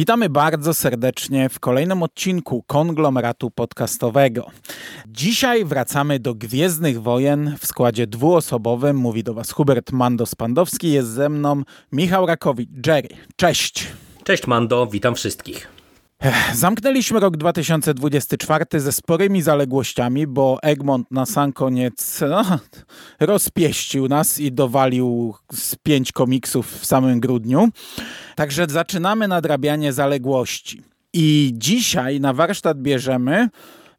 Witamy bardzo serdecznie w kolejnym odcinku konglomeratu podcastowego. Dzisiaj wracamy do Gwiezdnych Wojen w składzie dwuosobowym. Mówi do Was Hubert Mando-Spandowski, jest ze mną Michał Rakowicz. Jerry, cześć! Cześć Mando, witam wszystkich. Zamknęliśmy rok 2024 ze sporymi zaległościami, bo Egmont na sam koniec no, rozpieścił nas i dowalił z pięć komiksów w samym grudniu. Także zaczynamy nadrabianie zaległości. I dzisiaj na warsztat bierzemy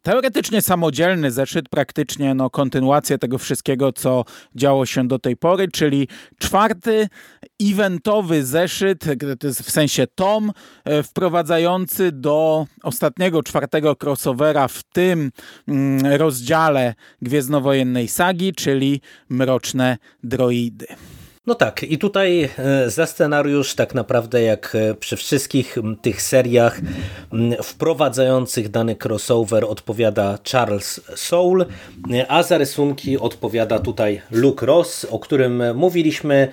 teoretycznie samodzielny zeszyt, praktycznie no, kontynuację tego wszystkiego, co działo się do tej pory, czyli czwarty eventowy zeszyt, w sensie tom, e, wprowadzający do ostatniego czwartego crossovera w tym mm, rozdziale Gwiezdnowojennej sagi, czyli Mroczne Droidy. No tak, i tutaj e, za scenariusz, tak naprawdę jak e, przy wszystkich tych seriach wprowadzających dany crossover odpowiada Charles Soule, a za rysunki odpowiada tutaj Luke Ross, o którym mówiliśmy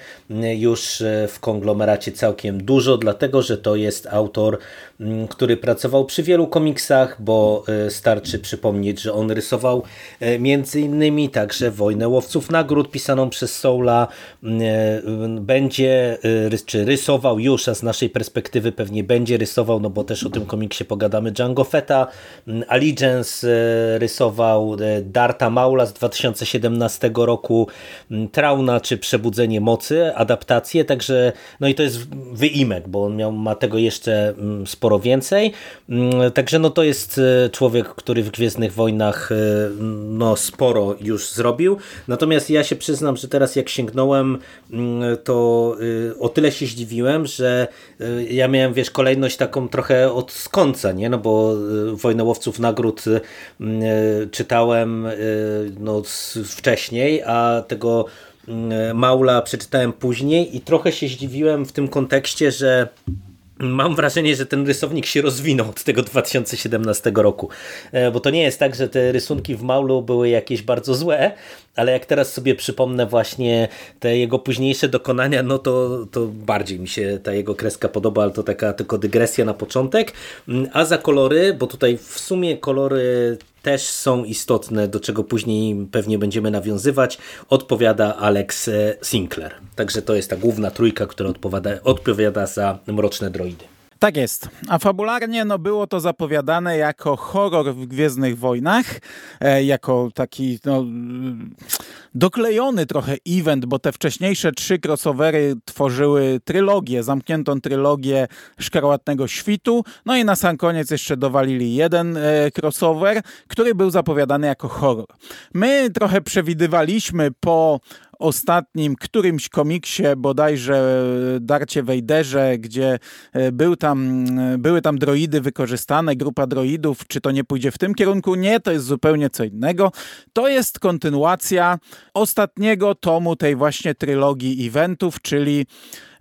już e, w konglomeracie całkiem dużo, dlatego że to jest autor, który pracował przy wielu komiksach, bo starczy przypomnieć, że on rysował między innymi także Wojnę Łowców Nagród pisaną przez Soula, będzie, y, czy rysował już, a z naszej perspektywy pewnie będzie rysował, no bo też o tym komiksie pogadamy, Django Feta, mm, Allegiance y, rysował Darta Maula z 2017 roku, mm, Trauna czy Przebudzenie Mocy, adaptację, także no i to jest wyimek, bo on miał, ma tego jeszcze mm, sporo więcej, także no to jest człowiek, który w Gwiezdnych Wojnach no sporo już zrobił, natomiast ja się przyznam, że teraz jak sięgnąłem to y, o tyle się zdziwiłem, że y, ja miałem, wiesz, kolejność taką trochę od końca, nie? No bo y, Wojnę Łowców Nagród czytałem no, wcześniej, a tego Maula przeczytałem później i trochę się zdziwiłem w tym kontekście, że Mam wrażenie, że ten rysownik się rozwinął od tego 2017 roku, e, bo to nie jest tak, że te rysunki w Maulu były jakieś bardzo złe, ale jak teraz sobie przypomnę właśnie te jego późniejsze dokonania, no to, to bardziej mi się ta jego kreska podoba, ale to taka tylko dygresja na początek. Mm, a za kolory, bo tutaj w sumie kolory też są istotne, do czego później pewnie będziemy nawiązywać, odpowiada Alex Sinclair. Także to jest ta główna trójka, która odpowiada, odpowiada za Mroczne Droidy. Tak jest. A fabularnie no, było to zapowiadane jako horror w Gwiezdnych Wojnach, e, jako taki no, doklejony trochę event, bo te wcześniejsze trzy crossovery tworzyły trylogię, zamkniętą trylogię Szkarłatnego Świtu, no i na sam koniec jeszcze dowalili jeden e, crossover, który był zapowiadany jako horror. My trochę przewidywaliśmy po ostatnim którymś komiksie, bodajże Darcie Wejderze, gdzie e, był tam, e, były tam droidy wykorzystane, grupa droidów, czy to nie pójdzie w tym kierunku? Nie, to jest zupełnie co innego. To jest kontynuacja ostatniego tomu tej właśnie trylogii eventów, czyli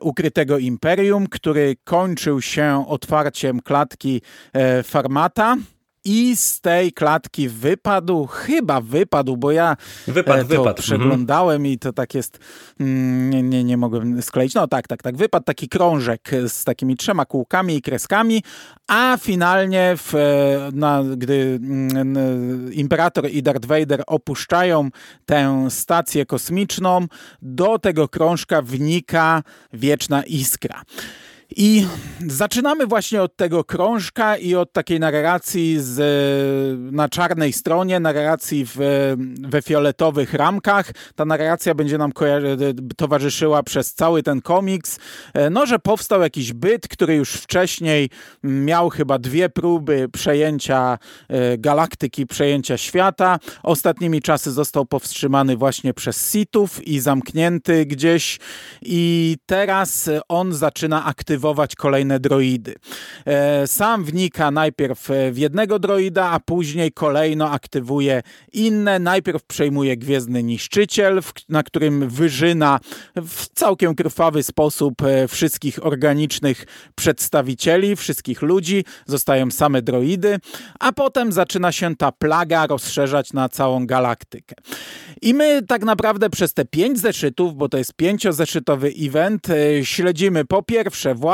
Ukrytego Imperium, który kończył się otwarciem klatki e, Farmata i z tej klatki wypadł, chyba wypadł, bo ja wypadł, e, to wypadł. przeglądałem mhm. i to tak jest, mm, nie, nie, nie mogłem skleić. No tak, tak, tak, wypadł taki krążek z takimi trzema kółkami i kreskami, a finalnie w, e, na, gdy mm, Imperator i Darth Vader opuszczają tę stację kosmiczną, do tego krążka wnika wieczna iskra. I zaczynamy właśnie od tego krążka i od takiej narracji z, na czarnej stronie, narracji w, we fioletowych ramkach. Ta narracja będzie nam towarzyszyła przez cały ten komiks. E, no, że powstał jakiś byt, który już wcześniej miał chyba dwie próby przejęcia e, galaktyki, przejęcia świata. Ostatnimi czasy został powstrzymany właśnie przez Sithów i zamknięty gdzieś. I teraz on zaczyna aktywować aktywować kolejne droidy. E, sam wnika najpierw w jednego droida, a później kolejno aktywuje inne. Najpierw przejmuje Gwiezdny Niszczyciel, na którym wyżyna w całkiem krwawy sposób e, wszystkich organicznych przedstawicieli, wszystkich ludzi. Zostają same droidy, a potem zaczyna się ta plaga rozszerzać na całą galaktykę. I my tak naprawdę przez te pięć zeszytów, bo to jest pięciozeszytowy event, e, śledzimy po pierwsze właśnie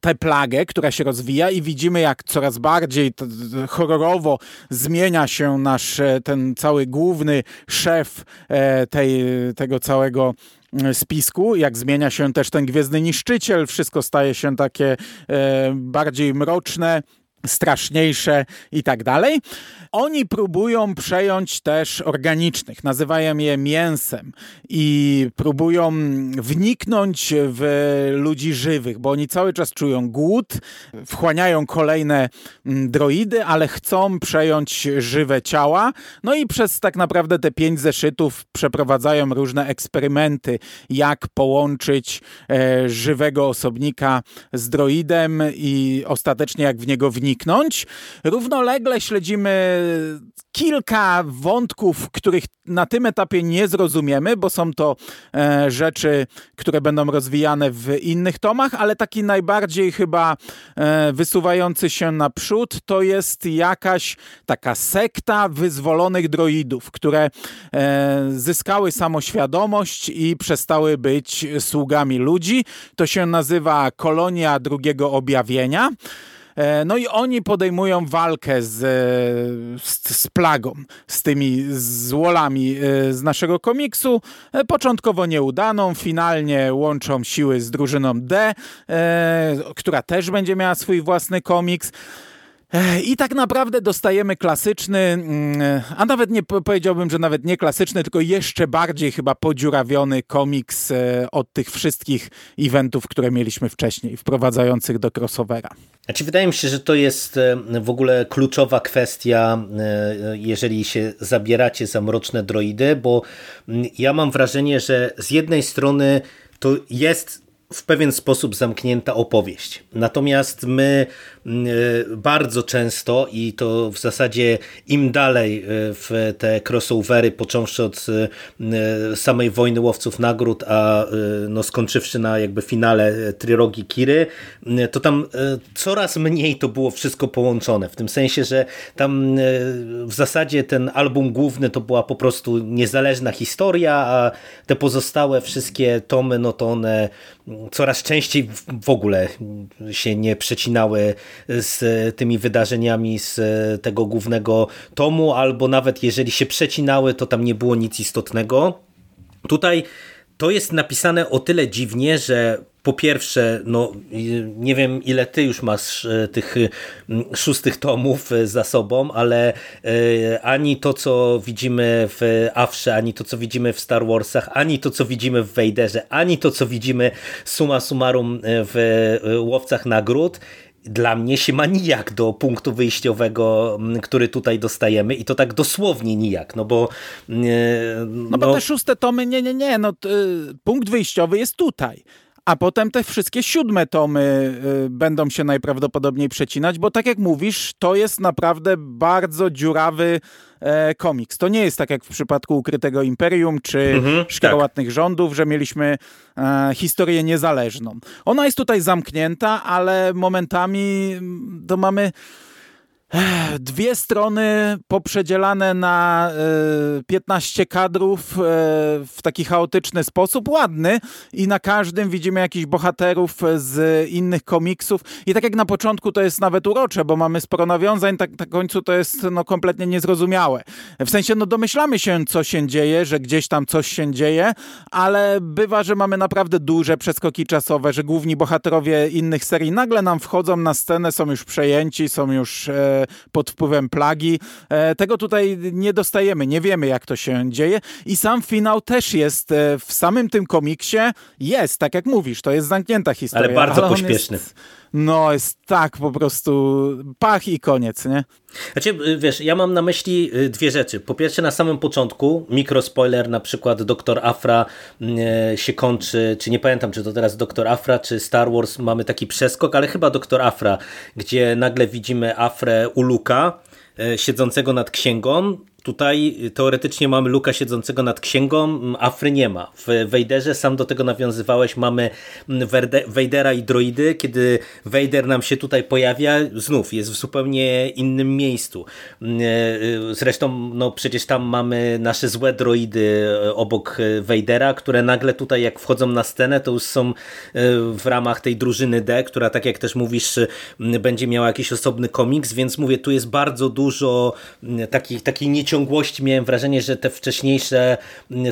tę plagę, która się rozwija i widzimy, jak coraz bardziej horrorowo zmienia się nasz e, ten cały główny szef e, tej, tego całego e, spisku, jak zmienia się też ten Gwiezdny Niszczyciel, wszystko staje się takie bardziej mroczne, straszniejsze i tak dalej. Oni próbują przejąć też organicznych, nazywają je mięsem i próbują wniknąć w ludzi żywych, bo oni cały czas czują głód, wchłaniają kolejne mm, droidy, ale chcą przejąć żywe ciała. No i przez tak naprawdę te pięć zeszytów przeprowadzają różne eksperymenty, jak połączyć e, żywego osobnika z droidem i ostatecznie jak w niego wniknąć. Równolegle śledzimy kilka wątków, których na tym etapie nie zrozumiemy, bo są to e, rzeczy, które będą rozwijane w innych tomach, ale taki najbardziej chyba e, wysuwający się naprzód to jest jakaś taka sekta wyzwolonych droidów, które e, zyskały samoświadomość i przestały być sługami ludzi. To się nazywa kolonia drugiego objawienia. E, no i oni podejmują walkę z, z, z plagą, z tymi złolami e, z naszego komiksu. E, początkowo nieudaną, finalnie łączą siły z drużyną D, która też będzie miała swój własny komiks. I tak naprawdę dostajemy klasyczny, mm, a nawet nie powiedziałbym, że nawet nie klasyczny, tylko jeszcze bardziej chyba podziurawiony komiks e, od tych wszystkich eventów, które mieliśmy wcześniej, wprowadzających do crossovera. Znaczy, wydaje mi się, że to jest e, w ogóle kluczowa kwestia, e, jeżeli się zabieracie za mroczne droidy, bo ja mam wrażenie, że z jednej strony to jest w pewien sposób zamknięta opowieść. Natomiast my bardzo często i to w zasadzie im dalej e, w te crossovery, począwszy od e, samej wojny łowców nagród, a no skończywszy na jakby finale trylogii Kiry, to tam coraz mniej to było wszystko połączone. W tym sensie, że tam w zasadzie ten album główny to była po prostu niezależna historia, a te pozostałe wszystkie tomy, no to one coraz częściej w ogóle się nie przecinały z tymi wydarzeniami z tego głównego tomu, albo nawet jeżeli się przecinały, to tam nie było nic istotnego. Tutaj to jest napisane o tyle dziwnie, że po pierwsze, no nie wiem ile ty już masz e, tych szóstych tomów e, za sobą, ale e, ani to, co widzimy w Afrze, ani to, co widzimy w Star Warsach, ani to, co widzimy w Vaderze, ani to, co widzimy summa summarum w Łowcach Nagród, dla mnie się ma nijak do punktu wyjściowego, który tutaj dostajemy i to tak dosłownie nijak, no bo... No, no bo te szóste tomy, nie, nie, nie, no punkt wyjściowy jest tutaj a potem te wszystkie siódme tomy y, będą się najprawdopodobniej przecinać, bo tak jak mówisz, to jest naprawdę bardzo dziurawy e, komiks. To nie jest tak jak w przypadku Ukrytego Imperium czy mhm, Szkarłatnych tak. Rządów, że mieliśmy e, historię niezależną. Ona jest tutaj zamknięta, ale momentami mm, to mamy Dwie strony poprzedzielane na 15 e, kadrów e, w taki chaotyczny sposób, ładny i na każdym widzimy jakichś bohaterów z innych komiksów i tak jak na początku to jest nawet urocze, bo mamy sporo nawiązań, tak na końcu to jest no, kompletnie niezrozumiałe. W sensie no domyślamy się co się dzieje, że gdzieś tam coś się dzieje, ale bywa, że mamy naprawdę duże przeskoki czasowe, że główni bohaterowie innych serii nagle nam wchodzą na scenę, są już przejęci, są już e, pod wpływem plagi. E, tego tutaj nie dostajemy, nie wiemy jak to się dzieje i sam finał też jest e, w samym tym komiksie, jest, tak jak mówisz, to jest zamknięta historia. Ale bardzo ale pośpieszny. Jest, no jest tak po prostu pach i koniec, nie? Znaczy, wiesz, ja mam na myśli y, dwie rzeczy. Po pierwsze, na samym początku, mikrospoiler, na przykład Doktor Afra y, się kończy, czy nie pamiętam, czy to teraz Doktor Afra, czy Star Wars, mamy taki przeskok, ale chyba Doktor Afra, gdzie nagle widzimy Afrę u Luka, y, siedzącego nad księgą Tutaj teoretycznie mamy Luka siedzącego nad księgą, Afry nie ma. W Wejderze sam do tego nawiązywałeś, mamy Wejdera i droidy. Kiedy Wejder nam się tutaj pojawia, znów jest w zupełnie innym miejscu. Zresztą no przecież tam mamy nasze złe droidy obok Wejdera, które nagle tutaj jak wchodzą na scenę, to już są w ramach tej drużyny D, która tak jak też mówisz, będzie miała jakiś osobny komiks, więc mówię, tu jest bardzo dużo takich, takiej nieciągłości. Miałem wrażenie, że te wcześniejsze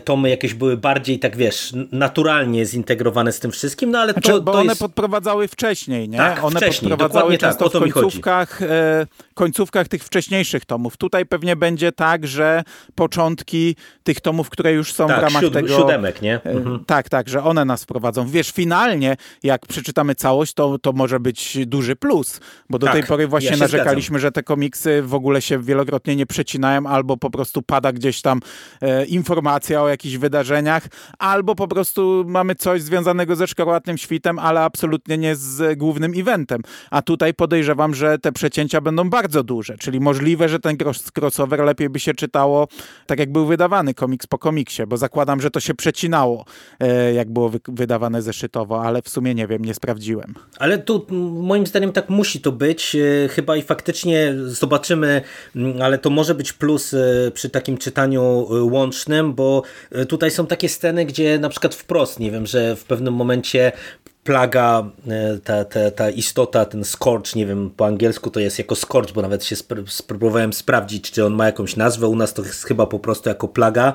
tomy jakieś były bardziej, tak wiesz, naturalnie zintegrowane z tym wszystkim, no ale znaczy, to, bo to one jest... podprowadzały wcześniej, nie? Tak, one wcześniej, podprowadzały tak, często w końcówkach, e, końcówkach tych wcześniejszych tomów. Tutaj pewnie będzie tak, że początki tych tomów, które już są tak, w ramach siód, tego... Siódemek, nie? E, mhm. Tak, tak, że one nas wprowadzą. Wiesz, finalnie, jak przeczytamy całość, to, to może być duży plus, bo do tak, tej pory właśnie ja narzekaliśmy, zgadzam. że te komiksy w ogóle się wielokrotnie nie przecinają, albo po prostu pada gdzieś tam e, informacja o jakichś wydarzeniach, albo po prostu mamy coś związanego ze Szkarłatnym Świtem, ale absolutnie nie z głównym eventem. A tutaj podejrzewam, że te przecięcia będą bardzo duże, czyli możliwe, że ten crossover lepiej by się czytało tak jak był wydawany komiks po komiksie, bo zakładam, że to się przecinało, e, jak było wy wydawane zeszytowo, ale w sumie nie wiem, nie sprawdziłem. Ale tu moim zdaniem tak musi to być, e, chyba i faktycznie zobaczymy, ale to może być plus e, przy takim czytaniu łącznym, bo tutaj są takie sceny, gdzie na przykład wprost, nie wiem, że w pewnym momencie plaga, e, ta, ta, ta istota, ten scorch, nie wiem, po angielsku to jest jako scorch, bo nawet się spróbowałem sprawdzić, czy on ma jakąś nazwę, u nas to jest chyba po prostu jako plaga,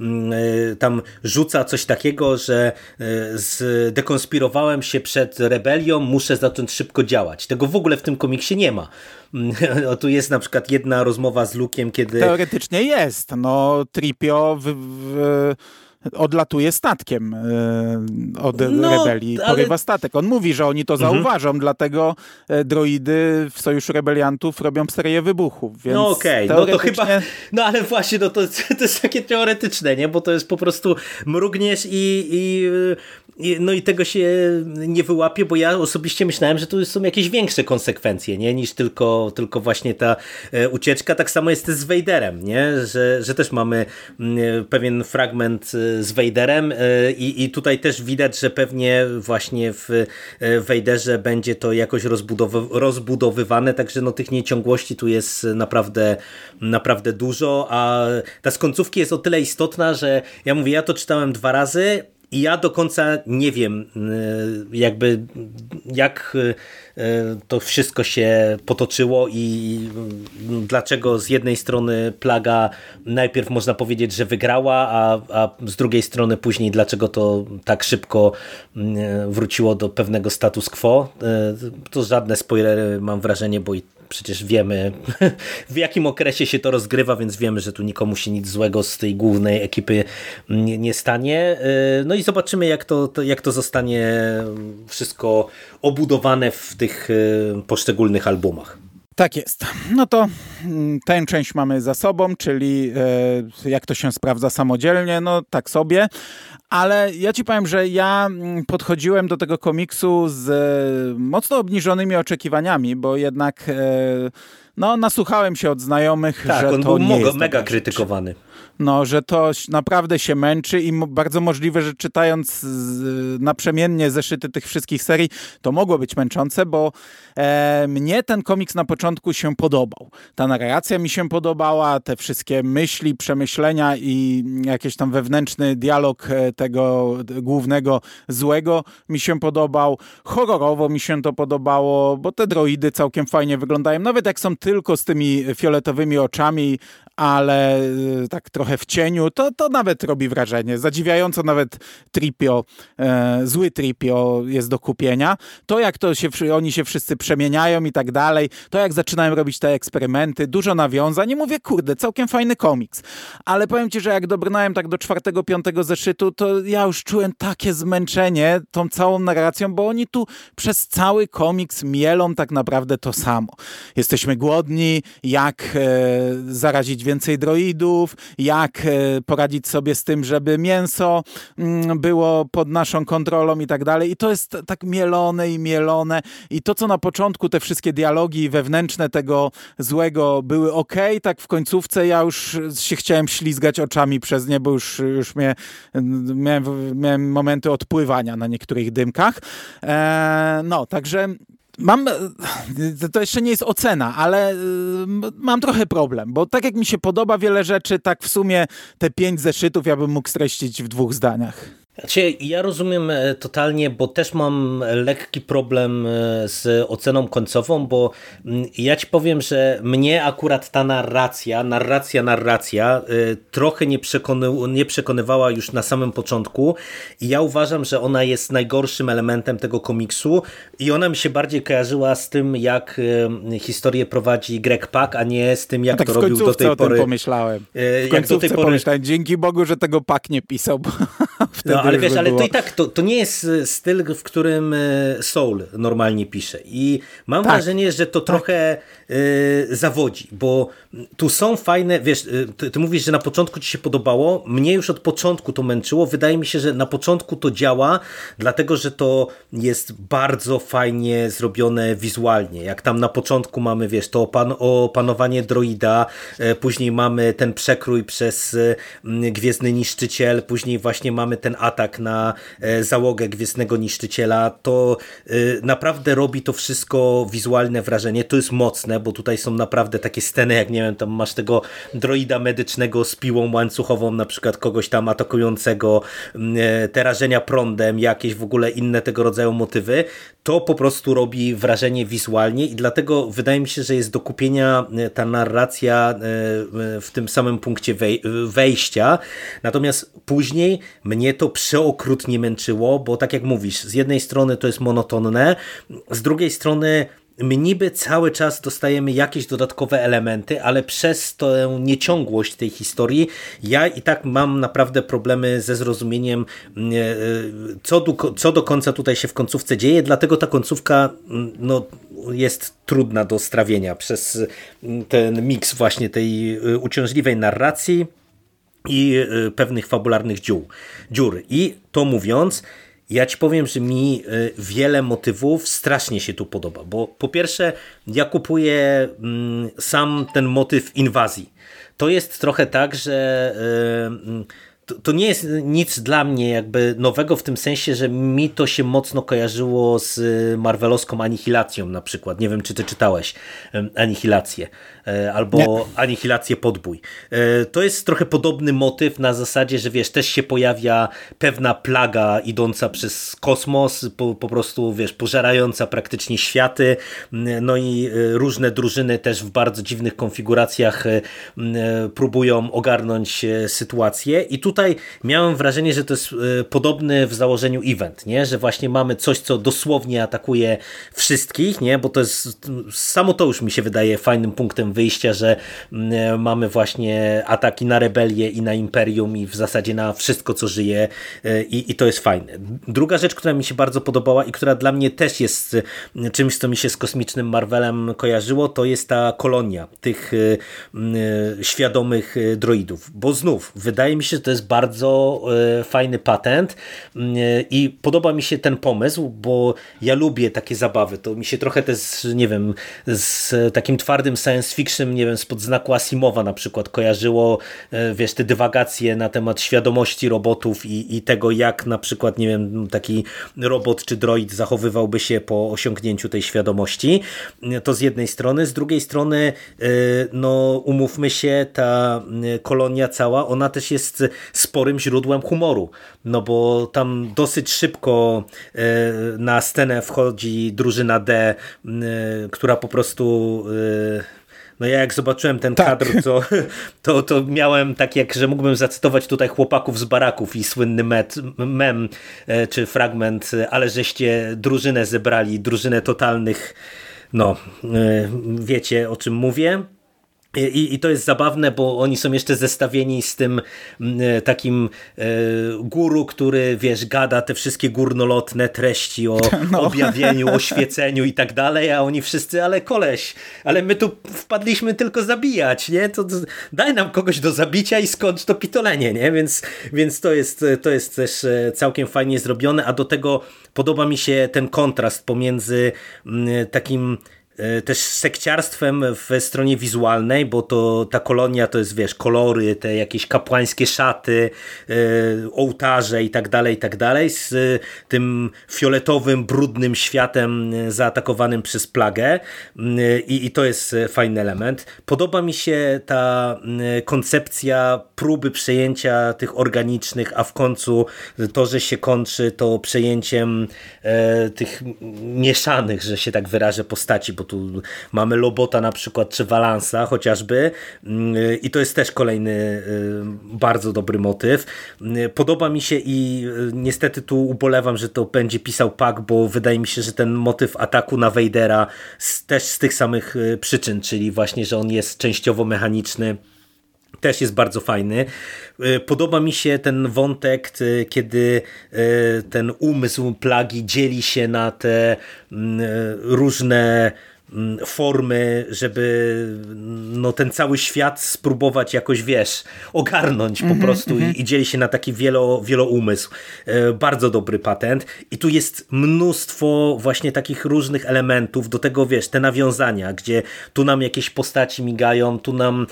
mm, e, tam rzuca coś takiego, że e, zdekonspirowałem się przed rebelią, muszę zacząć szybko działać. Tego w ogóle w tym komiksie nie ma. O, tu jest na przykład jedna rozmowa z Lukiem, kiedy... Teoretycznie jest. No, Tripio w, w odlatuje statkiem e, od no, rebelii, ale... porywa statek. On mówi, że oni to mhm. zauważą, dlatego e, droidy w Sojuszu Rebeliantów robią serię wybuchów. Więc no okej, okay. no to chyba, no ale właśnie, no to, to jest takie teoretyczne, nie? Bo to jest po prostu mrugniesz i, i no i tego się nie wyłapie, bo ja osobiście myślałem, że tu są jakieś większe konsekwencje, nie? Niż tylko, tylko właśnie ta e, ucieczka. Tak samo jest z Vaderem, nie? Że, że też mamy mm, pewien fragment z Vaderem e, i, i tutaj też widać, że pewnie właśnie w Vaderze będzie to jakoś rozbudowy, rozbudowywane, także no tych nieciągłości tu jest naprawdę, naprawdę dużo, a ta z końcówki jest o tyle istotna, że ja mówię, ja to czytałem dwa razy, i ja do końca nie wiem, y, jakby jak y, to wszystko się potoczyło i dlaczego z jednej strony plaga najpierw można powiedzieć, że wygrała, a, a z drugiej strony później dlaczego to tak szybko y, wróciło do pewnego status quo. To żadne spoilery mam wrażenie, bo i przecież wiemy w jakim okresie się to rozgrywa, więc wiemy, że tu nikomu się nic złego z tej głównej ekipy nie, nie stanie. Y, no i zobaczymy jak to, jak to zostanie wszystko obudowane w tych y, poszczególnych albumach. Tak jest. No to mm, tę część mamy za sobą, czyli e, jak to się sprawdza samodzielnie, no tak sobie. Ale ja ci powiem, że ja mm, podchodziłem do tego komiksu z e, mocno obniżonymi oczekiwaniami, bo jednak e, no, nasłuchałem się od znajomych, tak, że on to był nie jest mega krytykowany no, że to naprawdę się męczy i bardzo możliwe, że czytając naprzemiennie zeszyty tych wszystkich serii, to mogło być męczące, bo e, mnie ten komiks na początku się podobał. Ta narracja mi się podobała, te wszystkie myśli, przemyślenia i jakiś tam wewnętrzny dialog e, tego głównego złego mi się podobał. Horrorowo mi się to podobało, bo te droidy całkiem fajnie wyglądają, nawet jak są tylko z tymi fioletowymi oczami, ale e, tak trochę w cieniu, to, to nawet robi wrażenie. Zadziwiająco nawet Tripio, e, zły Tripio jest do kupienia. To jak to się, oni się wszyscy przemieniają i tak dalej, to jak zaczynają robić te eksperymenty, dużo nawiązań nie mówię, kurde, całkiem fajny komiks. Ale powiem ci, że jak dobrnąłem tak do czwartego, piątego zeszytu, to ja już czułem takie zmęczenie tą całą narracją, bo oni tu przez cały komiks mielą tak naprawdę to samo. Jesteśmy głodni, jak e, zarazić więcej droidów, jak e, poradzić sobie z tym, żeby mięso mm, było pod naszą kontrolą i tak dalej. I to jest tak mielone i mielone. I to, co na początku, te wszystkie dialogi wewnętrzne tego złego były ok, tak w końcówce ja już się chciałem ślizgać oczami przez nie, bo już, już mnie, miałem, miałem momenty odpływania na niektórych dymkach. E, no, także Mam, to jeszcze nie jest ocena, ale mam trochę problem, bo tak jak mi się podoba wiele rzeczy, tak w sumie te pięć zeszytów ja bym mógł streścić w dwóch zdaniach. Znaczy, ja rozumiem e, totalnie, bo też mam lekki problem e, z oceną końcową, bo mm, ja ci powiem, że mnie akurat ta narracja, narracja, narracja e, trochę nie, przekony, nie przekonywała już na samym początku i ja uważam, że ona jest najgorszym elementem tego komiksu i ona mi się bardziej kojarzyła z tym, jak historię prowadzi Greg Pak, a nie z tym, jak tak to robił do tej pory. Pomyślałem. W jak do tej pory... pomyślałem. Dzięki Bogu, że tego Pak nie pisał, bo wtedy no, ale wiesz, ale to i tak, to, to nie jest e, styl, w którym e, Soul normalnie pisze. I mam tak. wrażenie, że to tak. trochę y, zawodzi, bo tu są fajne, wiesz, ty, ty, mówisz, że na początku ci się podobało, mnie już od początku to męczyło, wydaje mi się, że na początku to działa, dlatego, że to jest bardzo fajnie zrobione wizualnie, jak tam na początku mamy, wiesz, to opan opanowanie droida, później mamy ten przekrój przez Gwiezdny Niszczyciel, później właśnie mamy ten atak na e, załogę Gwiezdnego Niszczyciela, to e, naprawdę robi to wszystko wizualne wrażenie. To jest mocne, bo tutaj są naprawdę takie sceny, jak nie wiem, tam masz tego droida medycznego z piłą łańcuchową, na przykład kogoś tam atakującego, e, te rażenia prądem, jakieś w ogóle inne tego rodzaju motywy. To po prostu robi wrażenie wizualnie i dlatego wydaje mi się, że jest do kupienia ta narracja w tym samym punkcie wejścia. Natomiast później mnie to przeokrutnie męczyło, bo tak jak mówisz, z jednej strony to jest monotonne, z drugiej strony my niby cały czas dostajemy jakieś dodatkowe elementy, ale przez tę nieciągłość tej historii ja i tak mam naprawdę problemy ze zrozumieniem mm, e, e, co do, co do końca tutaj się w końcówce dzieje, dlatego ta końcówka mm, no, jest trudna do strawienia przez mm, ten miks właśnie tej e, uciążliwej narracji i y, pewnych fabularnych dziur. dziur. I to mówiąc, ja ci powiem, że mi y, wiele motywów strasznie się tu podoba, bo po pierwsze ja kupuję sam ten motyw inwazji. To jest trochę tak, że y, to, to, nie jest nic dla mnie jakby nowego w tym sensie, że mi to się mocno kojarzyło z marvelowską Anihilacją na przykład. Nie wiem, czy ty czytałeś Anihilację. E, albo Nie. Anihilację Podbój. E, to jest trochę podobny motyw na zasadzie, że wiesz, też się pojawia pewna plaga idąca przez kosmos, po, po prostu wiesz, pożerająca praktycznie światy, no i e, różne drużyny też w bardzo dziwnych konfiguracjach próbują ogarnąć sytuację i tutaj miałem wrażenie, że to jest podobny w założeniu event, nie? że właśnie mamy coś, co dosłownie atakuje wszystkich, nie? bo to jest, samo to już mi się wydaje fajnym punktem wyjścia, że mm, mamy właśnie ataki na rebelię i na imperium i w zasadzie na wszystko, co żyje e, i, i to jest fajne. Druga rzecz, która mi się bardzo podobała i która dla mnie też jest e, czymś, co mi się z kosmicznym Marvelem kojarzyło, to jest ta kolonia tych e, świadomych droidów, bo znów wydaje mi się, że to jest bardzo fajny patent i podoba mi się ten pomysł, bo ja lubię takie zabawy, to mi się trochę też, nie wiem, z takim twardym science fiction nie wiem, spod znaku Asimowa na przykład kojarzyło, e, wiesz, te dywagacje na temat świadomości robotów i, i tego, jak na przykład, nie wiem, taki robot czy droid zachowywałby się po osiągnięciu tej świadomości. To z jednej strony. Z drugiej strony, e, no umówmy się, ta e, kolonia cała, ona też jest sporym źródłem humoru, no bo tam dosyć szybko na scenę wchodzi drużyna D, która po prostu no ja jak zobaczyłem ten tak. kadr, to, to, to miałem tak jak, że mógłbym zacytować tutaj chłopaków z baraków i słynny met, mem e, czy fragment, ale żeście drużynę zebrali, drużynę totalnych, no e, wiecie o czym mówię. I, I, to jest zabawne, bo oni są jeszcze zestawieni z tym mm, e, takim e, guru, który, wiesz, gada te wszystkie górnolotne treści o no. objawieniu, oświeceniu i tak dalej, a oni wszyscy, ale koleś, ale my tu wpadliśmy tylko zabijać, nie? To, to daj nam kogoś do zabicia i skończ to pitolenie, nie? Więc, więc to, jest, to jest też e, całkiem fajnie zrobione, a do tego podoba mi się ten kontrast pomiędzy mm, takim E, też sekciarstwem w stronie wizualnej, bo to ta kolonia to jest, wiesz, kolory, te jakieś kapłańskie szaty, e, ołtarze i tak dalej, i tak dalej, z tym fioletowym, brudnym światem zaatakowanym przez plagę i, i to jest fajny element. Podoba mi się ta koncepcja próby przejęcia tych organicznych, a w końcu to, że się kończy to przejęciem e, tych mieszanych, że się tak wyrażę, postaci, bo tu mamy Lobota na przykład, czy Valansa chociażby mm, i to jest też kolejny y, bardzo dobry motyw. Y, podoba mi się i y, niestety tu ubolewam, że to będzie pisał Pak, bo wydaje mi się, że ten motyw ataku na Vadera też z tych samych przyczyn, czyli właśnie, że on jest częściowo mechaniczny, też jest bardzo fajny. Podoba mi się ten wątek, kiedy ten umysł plagi dzieli się na te mm, różne formy, żeby no, ten cały świat spróbować jakoś, wiesz, ogarnąć mm -hmm, po mhm, prostu mm -hmm. i, i dzieli się na taki wielo, wieloumysł. E, bardzo dobry patent. I tu jest mnóstwo właśnie takich różnych elementów, do tego, wiesz, te nawiązania, gdzie tu nam jakieś postaci migają, tu nam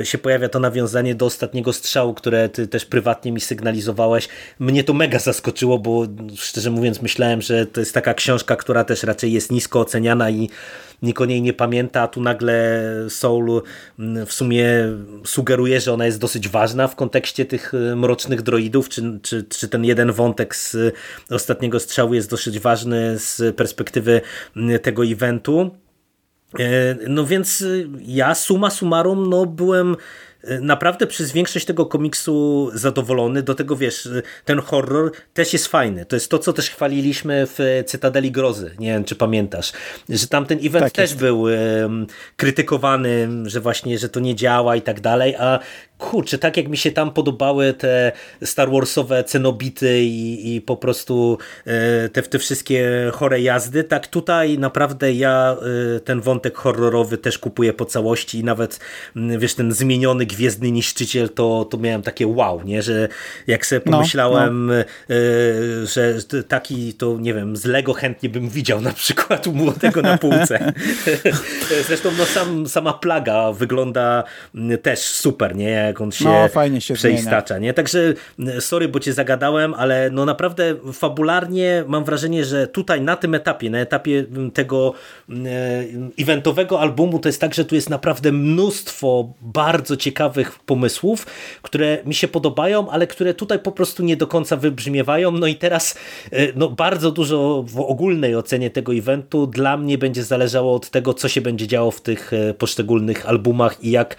e, się pojawia to nawiązanie do ostatniego strzału, które ty też prywatnie mi sygnalizowałeś. Mnie to mega zaskoczyło, bo szczerze mówiąc myślałem, że to jest taka książka, która też raczej jest nisko oceniana i nikt o niej nie pamięta, a tu nagle Soul mm, w sumie sugeruje, że ona jest dosyć ważna w kontekście tych y, mrocznych droidów, czy, czy, czy ten jeden wątek z ostatniego strzału jest dosyć ważny z perspektywy mm, tego eventu. E, no więc y, ja suma summarum no byłem Y, naprawdę przez większość tego komiksu zadowolony. Do tego wiesz, y, ten horror też jest fajny. To jest to, co też chwaliliśmy w Cytadeli Grozy. Nie wiem, czy pamiętasz, że tam ten event tak też był um, krytykowany, że właśnie, że to nie działa i tak dalej, a kurczę, tak jak mi się tam podobały te Star Warsowe cenobity i, i po prostu te, te wszystkie chore jazdy, tak tutaj naprawdę ja ten wątek horrorowy też kupuję po całości i nawet wiesz, ten zmieniony Gwiezdny Niszczyciel to, to miałem takie wow, nie, że jak sobie no, pomyślałem, no, no. że taki to nie wiem, z Lego chętnie bym widział na przykład u młodego na półce. Zresztą no sam, sama plaga wygląda też super, nie, jak on się, no, fajnie się przeistacza. Nie? Także sorry, bo cię zagadałem, ale no naprawdę fabularnie mam wrażenie, że tutaj na tym etapie, na etapie tego eventowego albumu to jest tak, że tu jest naprawdę mnóstwo bardzo ciekawych pomysłów, które mi się podobają, ale które tutaj po prostu nie do końca wybrzmiewają. No i teraz e, no, bardzo dużo w ogólnej ocenie tego eventu dla mnie będzie zależało od tego, co się będzie działo w tych e, poszczególnych albumach i jak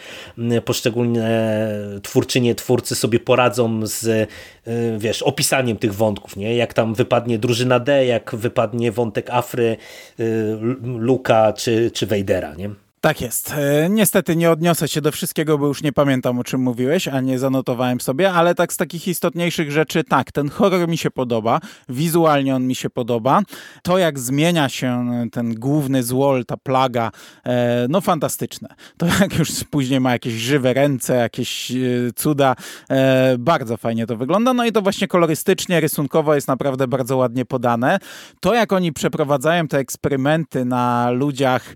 poszczególne twórczynie, twórcy sobie poradzą z y, wiesz, opisaniem tych wątków, nie? Jak tam wypadnie drużyna D, jak wypadnie wątek Afry, Luka czy, czy Wejdera, nie? Tak jest. E, niestety nie odniosę się do wszystkiego, bo już nie pamiętam o czym mówiłeś, a nie zanotowałem sobie, ale tak z takich istotniejszych rzeczy, tak, ten horror mi się podoba, wizualnie on mi się podoba. To jak zmienia się ten główny złol, ta plaga, e, no fantastyczne. To jak już później ma jakieś żywe ręce, jakieś e, cuda, bardzo fajnie to wygląda. No i to właśnie kolorystycznie, rysunkowo jest naprawdę bardzo ładnie podane. To jak oni przeprowadzają te eksperymenty na ludziach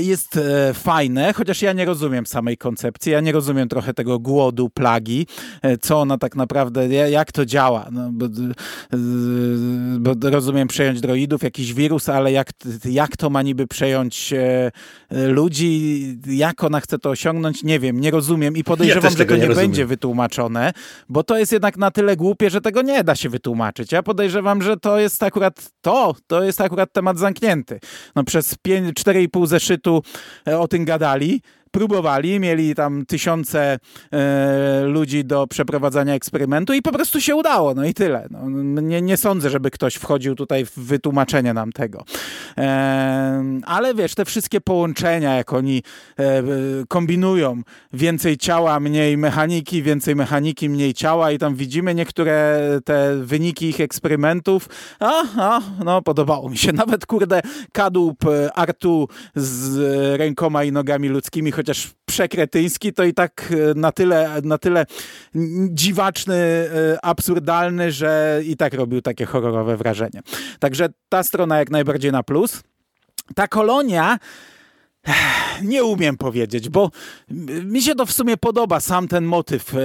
jest fajne, chociaż ja nie rozumiem samej koncepcji, ja nie rozumiem trochę tego głodu, plagi, e, co ona tak naprawdę, jak to działa. No, bo, bo rozumiem przejąć droidów, jakiś wirus, ale jak, jak to ma niby przejąć e, ludzi, jak ona chce to osiągnąć, nie wiem, nie rozumiem i podejrzewam, ja że to nie, nie będzie wytłumaczone, bo to jest jednak na tyle głupie, że tego nie da się wytłumaczyć. Ja podejrzewam, że to jest akurat to, to jest akurat temat zamknięty. No przez 4,5 zeszytu E, o tym gadali, próbowali, mieli tam tysiące ludzi do przeprowadzania eksperymentu i po prostu się udało, no i tyle. No, nie, nie sądzę, żeby ktoś wchodził tutaj w wytłumaczenie nam tego. Ale wiesz, te wszystkie połączenia, jak oni kombinują, więcej ciała, mniej mechaniki, więcej mechaniki, mniej ciała i tam widzimy niektóre te wyniki ich eksperymentów. A, a no podobało mi się. Nawet kurde kadłub e, Artu z rękoma i nogami ludzkimi, chociaż przekretyński, to i tak e, na tyle, na tyle dziwaczny, e, absurdalny, że i tak robił takie horrorowe wrażenie. Także ta strona jak najbardziej na plus. Ta kolonia nie umiem powiedzieć, bo mi się to w sumie podoba, sam ten motyw, e,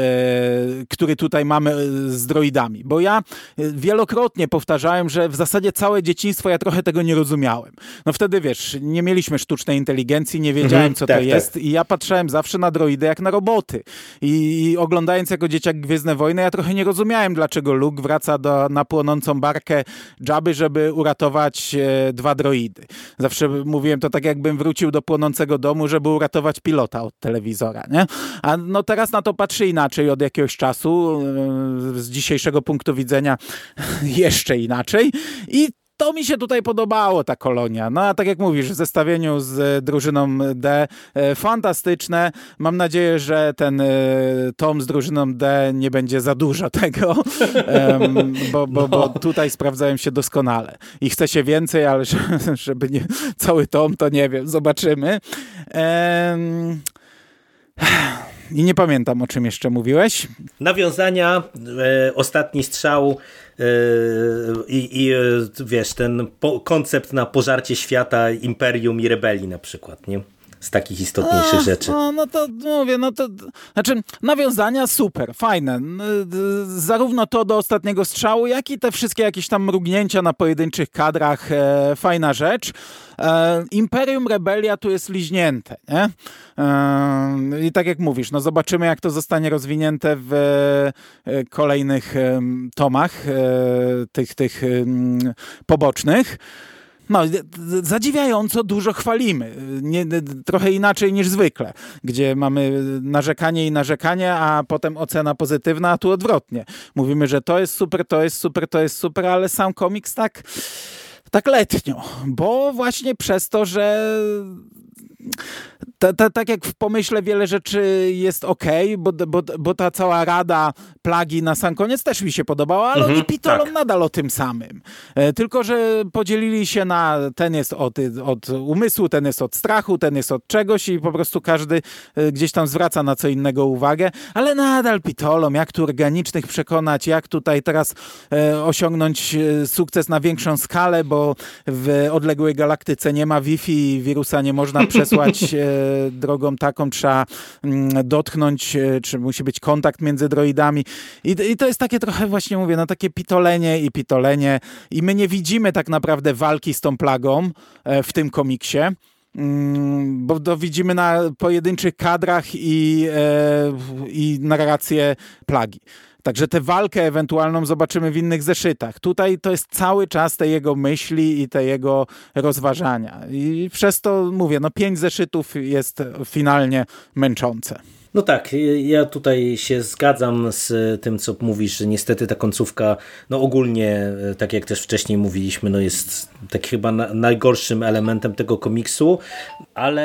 który tutaj mamy e, z droidami, bo ja e, wielokrotnie powtarzałem, że w zasadzie całe dzieciństwo ja trochę tego nie rozumiałem. No wtedy wiesz, nie mieliśmy sztucznej inteligencji, nie wiedziałem mhm, co tak, to jest tak. i ja patrzyłem zawsze na droidy jak na roboty. I, I, oglądając jako dzieciak Gwiezdne Wojny, ja trochę nie rozumiałem, dlaczego Luke wraca do, na płonącą barkę Jabby, żeby uratować e, dwa droidy. Zawsze mówiłem to tak, jakbym wrócił do płonącego domu, żeby uratować pilota od telewizora, nie? A no teraz na to patrzy inaczej od jakiegoś czasu, e, z dzisiejszego punktu widzenia jeszcze inaczej i to mi się tutaj podobało, ta kolonia. No a tak jak mówisz, w zestawieniu z drużyną D e, fantastyczne. Mam nadzieję, że ten e, tom z drużyną D nie będzie za dużo tego, bo, bo, bo no. tutaj sprawdzają się doskonale. I chce się więcej, ale żeby nie cały tom, to nie wiem, zobaczymy. I nie pamiętam, o czym jeszcze mówiłeś. Nawiązania, e, ostatni strzał e, i, i e, wiesz, ten po, koncept na pożarcie świata, imperium i rebelii na przykład, nie? Z takich istotniejszych rzeczy. No, no to mówię, no to znaczy nawiązania super, fajne. Zarówno to do ostatniego strzału, jak i te wszystkie jakieś tam mrugnięcia na pojedynczych kadrach, e, fajna rzecz. E, Imperium Rebelia tu jest liźnięte, nie? E, I tak jak mówisz, no zobaczymy jak to zostanie rozwinięte w e, kolejnych tomach e, tych, tych pobocznych no, zadziwiająco dużo chwalimy. Nie, trochę inaczej niż zwykle, gdzie mamy narzekanie i narzekanie, a potem ocena pozytywna, a tu odwrotnie. Mówimy, że to jest super, to jest super, to jest super, ale sam komiks tak tak letnio, bo właśnie przez to, że ta, ta, tak jak w pomyśle wiele rzeczy jest ok, bo, bo, bo ta cała rada plagi na sam koniec też mi się podobała, ale mhm, oni pitolą tak. nadal o tym samym. E, tylko, że podzielili się na ten jest od, od umysłu, ten jest od strachu, ten jest od czegoś i po prostu każdy e, gdzieś tam zwraca na co innego uwagę, ale nadal pitolą, jak tu organicznych przekonać, jak tutaj teraz e, osiągnąć sukces na większą skalę, bo w odległej galaktyce nie ma Wi-Fi, wirusa nie można przesłać e, drogą taką, trzeba mm, dotknąć, e, czy musi być kontakt między droidami. I, I, to jest takie trochę właśnie, mówię, no takie pitolenie i pitolenie. I my nie widzimy tak naprawdę walki z tą plagą e, w tym komiksie. Mm, bo to widzimy na pojedynczych kadrach i, i narrację plagi. Także tę walkę ewentualną zobaczymy w innych zeszytach. Tutaj to jest cały czas te jego myśli i te jego rozważania. I przez to mówię, no pięć zeszytów jest finalnie męczące. No tak, ja tutaj się zgadzam z tym, co mówisz, że niestety ta końcówka, no ogólnie, tak jak też wcześniej mówiliśmy, no jest tak chyba na, najgorszym elementem tego komiksu, ale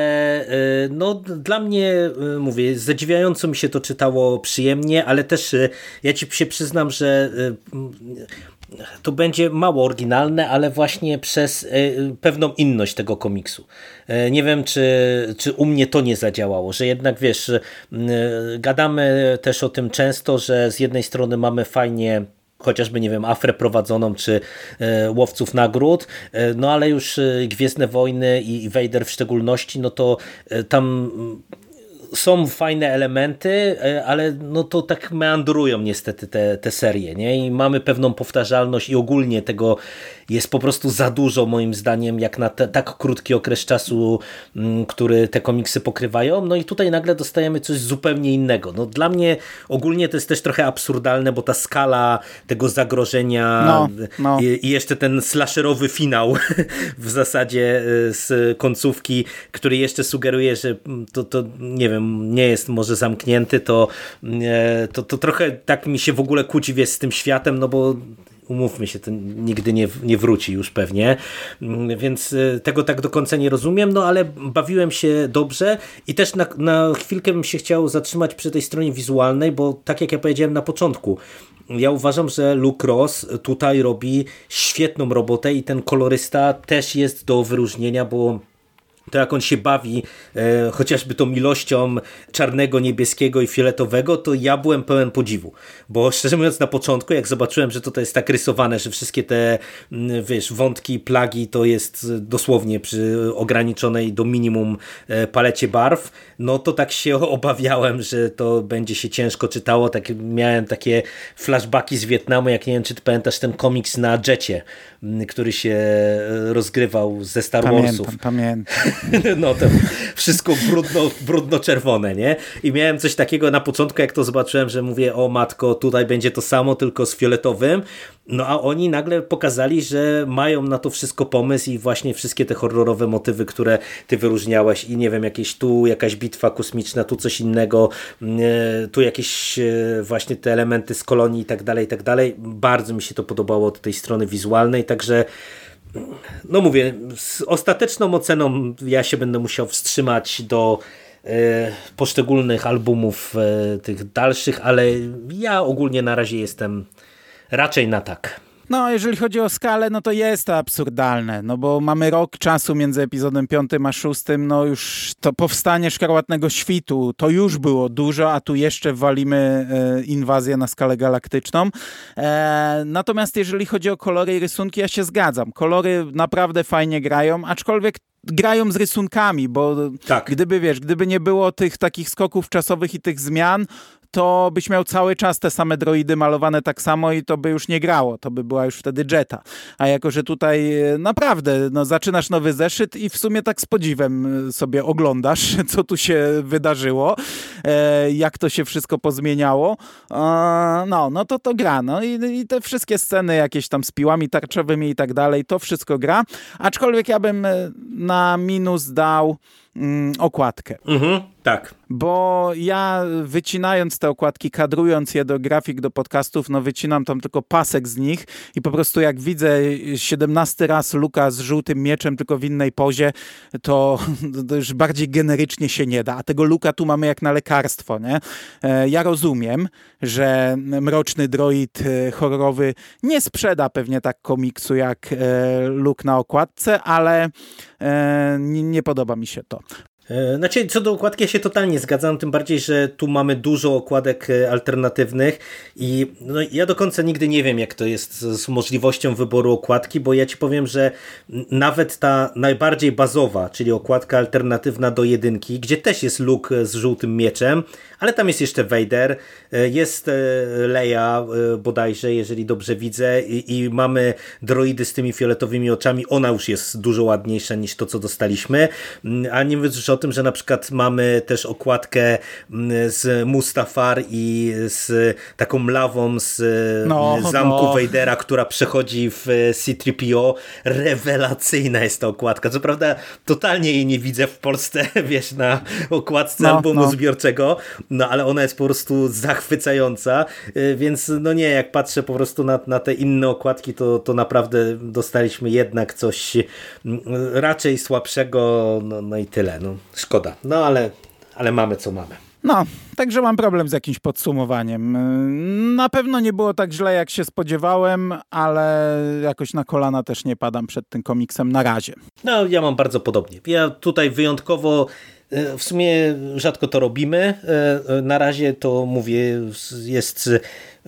e, no dla mnie, e, mówię, zadziwiająco mi się to czytało przyjemnie, ale też e, ja ci się przyznam, że to będzie mało oryginalne, ale właśnie przez e, pewną inność tego komiksu. E, nie wiem, czy, czy u mnie to nie zadziałało, że jednak wiesz, e, gadamy też o tym często, że z jednej strony mamy fajnie chociażby, nie wiem, Afrę prowadzoną, czy Łowców Nagród, no ale już Gwiezdne Wojny i Vader w szczególności, no to tam są fajne elementy, ale no to tak meandrują niestety te, te serie, nie? I mamy pewną powtarzalność i ogólnie tego jest po prostu za dużo moim zdaniem, jak na te, tak krótki okres czasu, mm, który te komiksy pokrywają. No i tutaj nagle dostajemy coś zupełnie innego. No dla mnie ogólnie to jest też trochę absurdalne, bo ta skala tego zagrożenia no, no. I, i, jeszcze ten slasherowy finał w zasadzie e, z końcówki, który jeszcze sugeruje, że to, to nie wiem, nie jest może zamknięty, to, e, to, to trochę tak mi się w ogóle kłóci wiesz, z tym światem, no bo umówmy się, to nigdy nie, nie wróci już pewnie, mm, więc y, tego tak do końca nie rozumiem, no ale bawiłem się dobrze i też na, na chwilkę bym się chciał zatrzymać przy tej stronie wizualnej, bo tak jak ja powiedziałem na początku, ja uważam, że Luke Ross tutaj robi świetną robotę i ten kolorysta też jest do wyróżnienia, bo to jak on się bawi e, chociażby tą ilością czarnego, niebieskiego i fioletowego, to ja byłem pełen podziwu. Bo szczerze mówiąc na początku, jak zobaczyłem, że to jest tak rysowane, że wszystkie te mm, wiesz, wątki, plagi to jest dosłownie przy ograniczonej do minimum e, palecie barw, no to tak się obawiałem, że to będzie się ciężko czytało. Tak, miałem takie flashbacki z Wietnamu, jak nie wiem, czy ty pamiętasz ten komiks na Jecie, który się e, rozgrywał ze Star pamiętam, Warsów. Pamiętam, No to wszystko brudno, brudno czerwone, nie? I miałem coś takiego na początku, jak to zobaczyłem, że mówię, o matko, tutaj będzie to samo, tylko z fioletowym. No a oni nagle pokazali, że mają na to wszystko pomysł i właśnie wszystkie te horrorowe motywy, które ty wyróżniałeś i nie wiem, jakieś tu jakaś bitwa kosmiczna, tu coś innego, mm, e, tu jakieś e, właśnie te elementy z kolonii i tak dalej, i tak dalej. Bardzo mi się to podobało od tej strony wizualnej, także no mówię, z ostateczną oceną ja się będę musiał wstrzymać do e, poszczególnych albumów tych dalszych, ale ja ogólnie na razie jestem raczej na tak. No, jeżeli chodzi o skalę, no to jest to absurdalne, no bo mamy rok czasu między epizodem 5 a 6, no już to powstanie Szkarłatnego Świtu, to już było dużo, a tu jeszcze walimy e, inwazję na skalę galaktyczną. E, natomiast jeżeli chodzi o kolory i rysunki, ja się zgadzam. Kolory naprawdę fajnie grają, aczkolwiek grają z rysunkami, bo tak. gdyby, wiesz, gdyby nie było tych takich skoków czasowych i tych zmian, to byś miał cały czas te same droidy malowane tak samo i to by już nie grało, to by była już wtedy Jetta. A jako, że tutaj e, naprawdę no, zaczynasz nowy zeszyt i w sumie tak z podziwem e, sobie oglądasz, co tu się wydarzyło, e, jak to się wszystko pozmieniało, no, no to to gra. No i, i te wszystkie sceny jakieś tam z piłami tarczowymi i tak dalej, to wszystko gra. Aczkolwiek ja bym na minus dał mm, okładkę. Mhm, tak. Bo ja wycinając te okładki, kadrując je do grafik, do podcastów, no wycinam tam tylko pasek z nich i po prostu jak widzę 17 raz Luka z żółtym mieczem, tylko w innej pozie, to, to już bardziej generycznie się nie da. A tego Luka tu mamy jak na lekarstwo, nie? E, ja rozumiem, że Mroczny Droid e, horrorowy nie sprzeda pewnie tak komiksu jak e, Luke na okładce, ale nie, nie podoba mi się to. E, znaczy, co do okładki ja się totalnie zgadzam, tym bardziej, że tu mamy dużo okładek e, alternatywnych i no, ja do końca nigdy nie wiem, jak to jest z możliwością wyboru okładki, bo ja ci powiem, że nawet ta najbardziej bazowa, czyli okładka alternatywna do jedynki, gdzie też jest Luke z żółtym mieczem, ale tam jest jeszcze Vader, e, jest Leia bodajże, jeżeli dobrze widzę i, i mamy droidy z tymi fioletowymi oczami, ona już jest dużo ładniejsza niż to, co dostaliśmy, mm, a nie mówiąc o tym, że na przykład mamy też okładkę mm, z Mustafar i z taką lawą z no, mm, zamku no. Vadera, która przechodzi w C-3PO. Rewelacyjna jest ta okładka. Co prawda totalnie jej nie widzę w Polsce, wiesz, na okładce no, albumu no. zbiorczego, no ale ona jest po prostu zachwycająca, y, więc no nie, jak patrzę po prostu na, na te inne okładki, to, to naprawdę dostaliśmy jednak coś mm, raczej słabszego, no, no i tyle. No szkoda. No ale, ale mamy co mamy. No, także mam problem z jakimś podsumowaniem. Na pewno nie było tak źle, jak się spodziewałem, ale jakoś na kolana też nie padam przed tym komiksem na razie. No, ja mam bardzo podobnie. Ja tutaj wyjątkowo e, w sumie rzadko to robimy. E, na razie to mówię, jest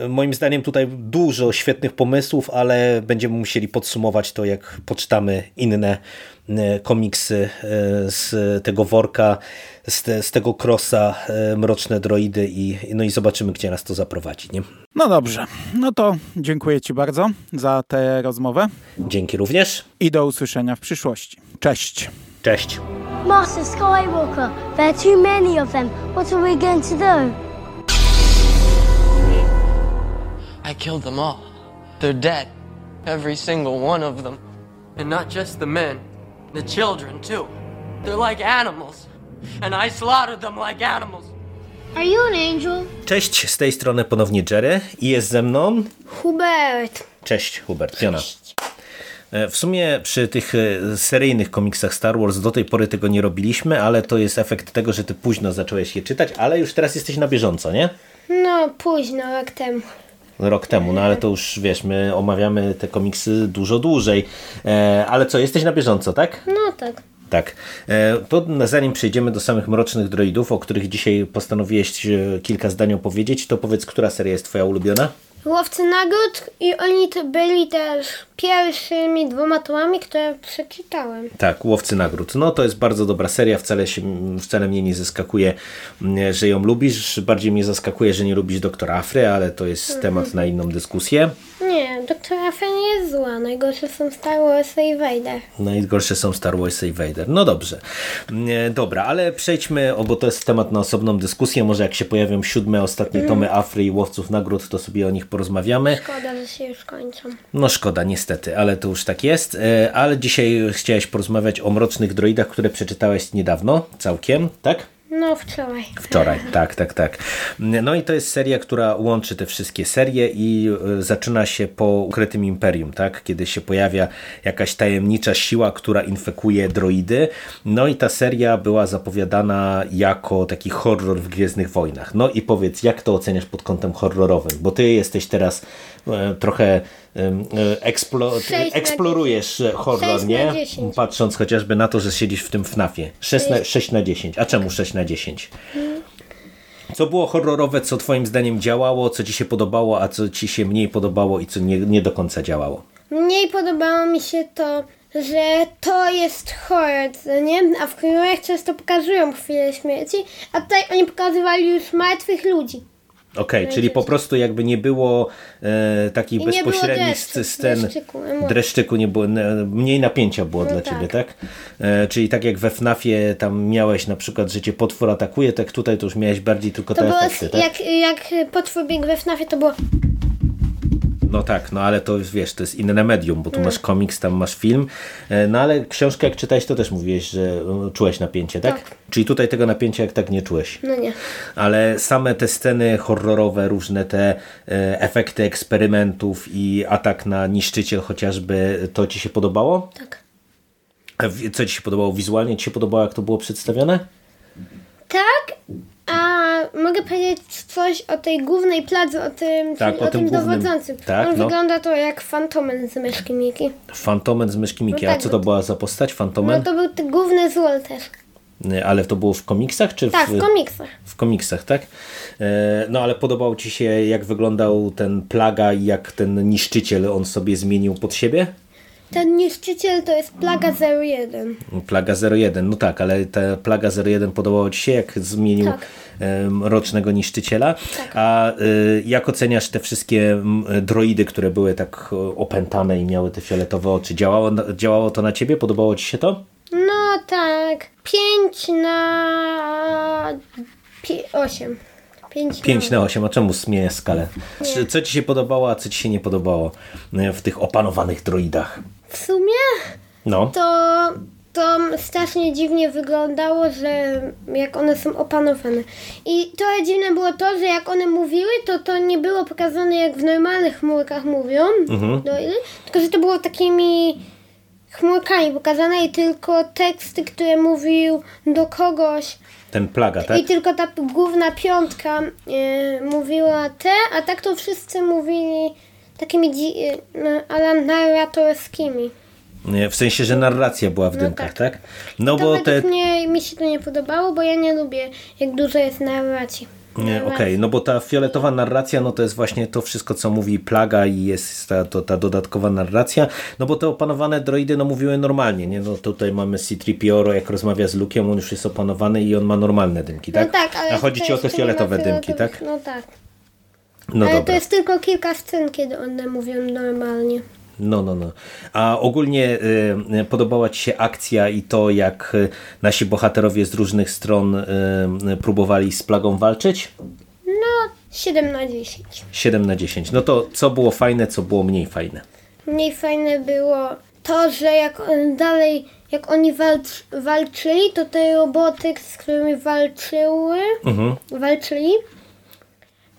moim zdaniem tutaj dużo świetnych pomysłów, ale będziemy musieli podsumować to, jak poczytamy inne e, komiksy e, z tego worka, z, te, z tego crossa e, Mroczne Droidy i, no i zobaczymy, gdzie nas to zaprowadzi. Nie? No dobrze, no to dziękuję Ci bardzo za tę rozmowę. Dzięki również. I do usłyszenia w przyszłości. Cześć. Cześć. Master Skywalker, there are too many of them. What are we going to do? I killed them all. They're dead. Every single one of them. And not just the men, the children too. They're like animals. And I slaughtered them like animals. Are you an angel? Cześć, z tej strony ponownie Jerry i jest ze mną... Hubert. Cześć, Hubert. Fiona. E, w sumie przy tych e, seryjnych komiksach Star Wars do tej pory tego nie robiliśmy, ale to jest efekt tego, że ty późno zacząłeś je czytać, ale już teraz jesteś na bieżąco, nie? No, późno, rok temu. Rok temu, no ale to już wiesz, my omawiamy te komiksy dużo dłużej. E, ale co, jesteś na bieżąco, tak? No tak. Tak. E, to zanim przejdziemy do samych mrocznych droidów, o których dzisiaj postanowiłeś e, kilka zdań opowiedzieć, to powiedz, która seria jest twoja ulubiona? Łowcy nagród i oni to byli też pierwszymi dwoma tomami, które przeczytałem. Tak, Łowcy Nagród. No to jest bardzo dobra seria, wcale, się, wcale mnie nie zaskakuje, mm, że ją lubisz. Bardziej mnie zaskakuje, że nie lubisz Doktora Afry, ale to jest Mhm. temat na inną dyskusję. Nie, Doktor Afra nie jest zła. Najgorsze są Star Wars i Vader. Najgorsze są Star Wars i Vader. No dobrze. Mm, Dobra, ale przejdźmy, o, bo to jest temat na osobną dyskusję. Może jak się pojawią siódme, ostatnie Mhm. tomy Afry i Łowców Nagród, to sobie o nich porozmawiamy. Szkoda, że się już kończą. No szkoda, niestety, ale to już tak jest. E, Ale dzisiaj chciałeś porozmawiać o Mrocznych Droidach, które przeczytałeś niedawno, całkiem, tak? No, wczoraj. Wczoraj, tak, tak, tak. No i to jest seria, która łączy te wszystkie serie i y, zaczyna się po Ukrytym Imperium, tak? Kiedy się pojawia jakaś tajemnicza siła, która infekuje droidy. No i ta seria była zapowiadana jako taki horror w Gwiezdnych Wojnach. No i powiedz, jak to oceniasz pod kątem horrorowym? Bo ty jesteś teraz e, trochę e, eksplo Sześć na eksplorujesz e, horror, nie? Patrząc chociażby na to, że siedzisz w tym FNAFie. 6 na, 6 na 10. A czemu 6 na 10? Co było horrorowe, co twoim zdaniem działało, co ci się podobało, a co ci się mniej podobało i co nie, nie do końca działało? Mniej podobało mi się to, że to jest horror, nie? A w kryjach często pokazują chwilę śmierci, a tutaj oni pokazywali już martwych ludzi. Okej, czyli po prostu jakby nie było e, takich I bezpośrednich dreszczu, scen, dreszczyku, dreszczyku, nie było, mniej napięcia było No dla tak. ciebie, tak? E, czyli tak jak we FNAFie tam miałeś na przykład, że cię potwór atakuje, tak tutaj to już miałeś bardziej tylko To te było, efekty, tak? jak, jak potwór biegł we FNAFie, to było No tak, no ale to wiesz, to jest inne medium, bo tu masz komiks, tam masz film, e, no ale książkę jak czytałeś, to też mówiłeś, że e, czułeś napięcie, tak? Tak. Czyli tutaj tego napięcia jak tak nie czułeś. no nie. Ale same te sceny horrorowe, różne te e, efekty eksperymentów i atak na niszczyciel chociażby, to ci się podobało? Tak. A w- Co ci się podobało wizualnie? Ci się podobało jak to było przedstawione? Tak, a mogę powiedzieć coś o tej głównej pladze, o tym, Tak, o o tym tym głównym. dowodzącym. Tak, On no. wygląda to jak Fantomen z myszki Miki. Fantomen z myszki Miki. No A tak, co bo to była za postać? Fantomen? No to był ten główny złol też. Ale to było w komiksach? Czy Tak, w komiksach. W komiksach, tak? E, No ale podobał Ci się, jak wyglądał ten plaga i jak ten niszczyciel on sobie zmienił pod siebie? Ten niszczyciel to jest Plaga 01. Plaga 01, no tak, ale ta Plaga 01 podobało Ci się, jak zmienił Tak. rocznego niszczyciela. A y, jak oceniasz te wszystkie droidy, które były tak opętane i miały te fioletowe oczy? Działało, działało to na Ciebie? Podobało Ci się to? No tak, 5 na 8. 5 5 na 8, a czemu zmieniasz skalę? Co Ci się podobało, a co Ci się nie podobało e, w tych opanowanych droidach? W sumie No. to, to strasznie dziwnie wyglądało, że jak one są opanowane. I trochę dziwne było to, że jak one mówiły, to to nie było pokazane jak w normalnych chmurkach mówią, do, tylko że to było takimi chmurkami pokazane i tylko teksty, które mówił do kogoś Ten plaga, tak? i tylko ta główna piątka e, mówiła te, a tak to wszyscy mówili takimi no, ale narratorskimi. Nie, W sensie, że narracja była w dymkach, tak. tak. No to bo te... mnie mi się to nie podobało, bo ja nie lubię jak dużo jest narracji. Nie, Okej, no bo ta fioletowa narracja, no to jest właśnie to wszystko, co mówi Plaga i jest ta, to, ta dodatkowa narracja, no bo te opanowane droidy, no mówiły normalnie, nie? No tutaj mamy C-3PO, jak rozmawia z Luke'em, on już jest opanowany i on ma normalne dymki, tak? No tak, ale A chodzi ci o te fioletowe dymki, tak? No tak. No ale to dobra. jest tylko kilka scen, kiedy one mówią normalnie. No, no, no. A ogólnie y, podobała Ci się akcja i to, jak y, nasi bohaterowie z różnych stron y, y, próbowali z plagą walczyć? No, 7 na 10. 7 na 10. No to co było fajne, co było mniej fajne? Mniej fajne było to, że jak dalej, jak oni walcz, walczyli, to te roboty, z którymi walczyły, Mhm. walczyli,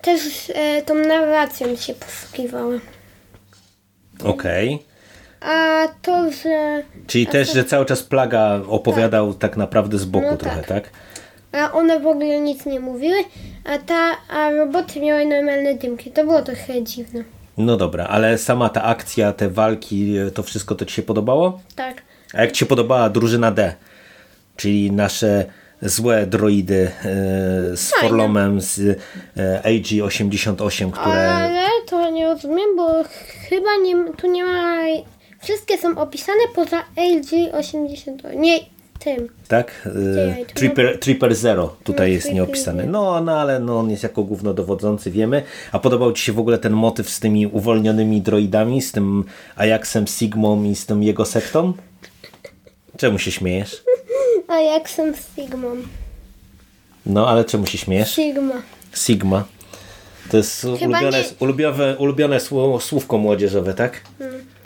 też e, tą narracją się posługiwały. Okej. A to, że Czyli też, że cały czas plaga opowiadał tak, naprawdę z boku No trochę, tak. tak? a one w ogóle nic nie mówiły, a ta, a roboty miały normalne dymki. To było trochę dziwne. No dobra, ale sama ta akcja, te walki, y, to wszystko to Ci się podobało? Tak. A jak Ci się podobała drużyna D? Czyli nasze złe droidy y, z Fajne. Forlomem, z y, AG-88, które... Ale to nie rozumiem, bo chyba nie, tu nie ma. Wszystkie są opisane poza LG80. Nie tym. Tak? To Tripper, Tripper Zero tutaj No, jest nieopisany. No, no ale no, on jest jako głównodowodzący, wiemy. A podobał Ci się w ogóle ten motyw z tymi uwolnionymi droidami, z tym Ajaxem Sigmą i z tym jego sektą? Czemu się śmiejesz? A jak są z Sigmą? No, ale czemu się śmiejesz? Sigma. Sigma. To jest ulubione, ulubione, ulubione słowo, słówko młodzieżowe, tak?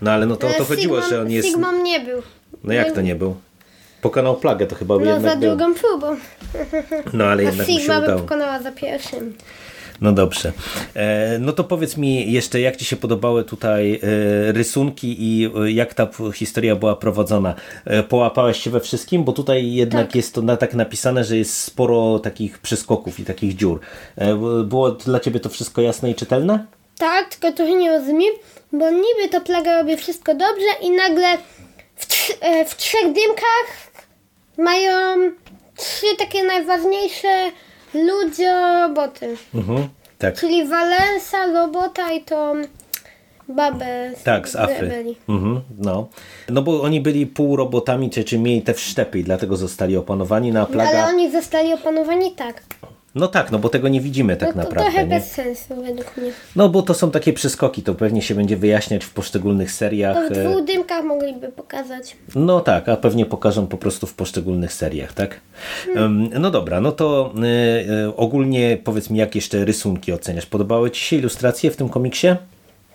No ale no to o to chodziło, Sigmą- że on jest... Sigmą nie był. No jak to nie był? Pokonał plagę, to chyba No za jednak był. drugą próbą. No ale jednak mu się Sigma by pokonała za pierwszym. No dobrze. E, no to powiedz mi jeszcze, jak Ci się podobały tutaj e, rysunki i e, jak ta historia była prowadzona? Połapałeś się we wszystkim? Bo tutaj jednak Tak. jest to na, tak napisane, że jest sporo takich przeskoków i takich dziur. Było dla Ciebie to wszystko jasne i czytelne? Tak, tylko trochę nie rozumiem, bo niby to plaga robi wszystko dobrze i nagle w, e, w trzech dymkach mają trzy takie najważniejsze ludzie roboty. Mhm. Tak. Czyli Valensa, robota i tą babę Tak, z Afry. Mhm, no. no bo oni byli półrobotami, czy, czy mieli te wszczepy i dlatego zostali opanowani na plaga. Ale oni zostali opanowani tak. No tak, no bo tego nie widzimy tak no to naprawdę. trochę Nie? bez sensu według mnie. No bo to są takie przeskoki, to pewnie się będzie wyjaśniać w poszczególnych seriach. To w e, dwóch dymkach mogliby pokazać. No tak, a pewnie pokażą po prostu w poszczególnych seriach, tak? Em, No dobra, no to e, e, ogólnie powiedz mi, jak jeszcze rysunki oceniasz? Podobały Ci się ilustracje w tym komiksie?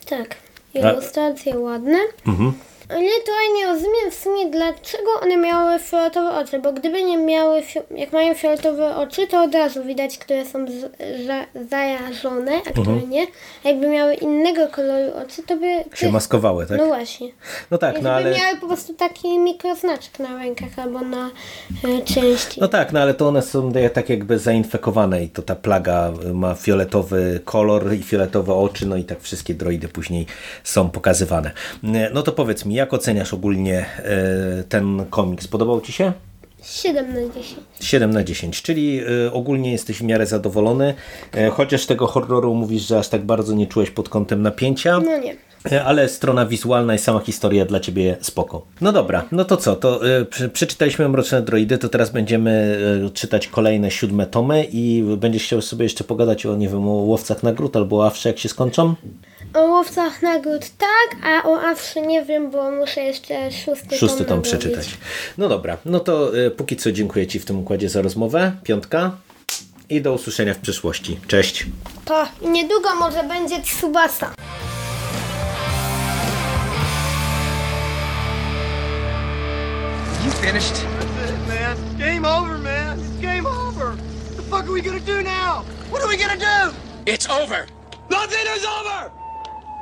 Tak. Ilustracje ładne. Mhm. Ale tutaj nie rozumiem w sumie, dlaczego one miały fioletowe oczy, bo gdyby nie miały, jak mają fioletowe oczy, to od razu widać, które są z, za, zajarzone, a które Mhm. nie. A jakby miały innego koloru oczy, to by... Się maskowały, tak? No właśnie. No tak, no ale... miały po prostu taki mikroznaczek na rękach albo na e, części. No tak, no ale to one są tak jakby zainfekowane i to ta plaga y, ma fioletowy kolor i fioletowe oczy, no i tak wszystkie droidy później są pokazywane. No to powiedz mi, jak oceniasz ogólnie y, ten komiks? Podobał Ci się? 7 na 10. 7 na 10, czyli y, ogólnie jesteś w miarę zadowolony, y, chociaż tego horroru mówisz, że aż tak bardzo nie czułeś pod kątem napięcia. No nie. E, Ale strona wizualna i sama historia dla Ciebie spoko. No dobra, no to co, to y, przy, przeczytaliśmy Mroczne Droidy, to teraz będziemy y, czytać kolejne siódme tomy i będziesz chciał sobie jeszcze pogadać o, nie wiem, o Łowcach Nagród albo Awsze, jak się skończą? O łowcach nagród tak, a o Afrze nie wiem, bo muszę jeszcze szósty, Szósty tom tom przeczytać. No dobra, no to y, póki co dziękuję Ci w tym układzie za rozmowę, piątka i do usłyszenia w przyszłości. Cześć! To i niedługo może będzie Tsubasa. You finished? That's it, man. Game over, man. It's game over. What the fuck are we gonna do now? What are we gonna do? It's over. Nothing is over.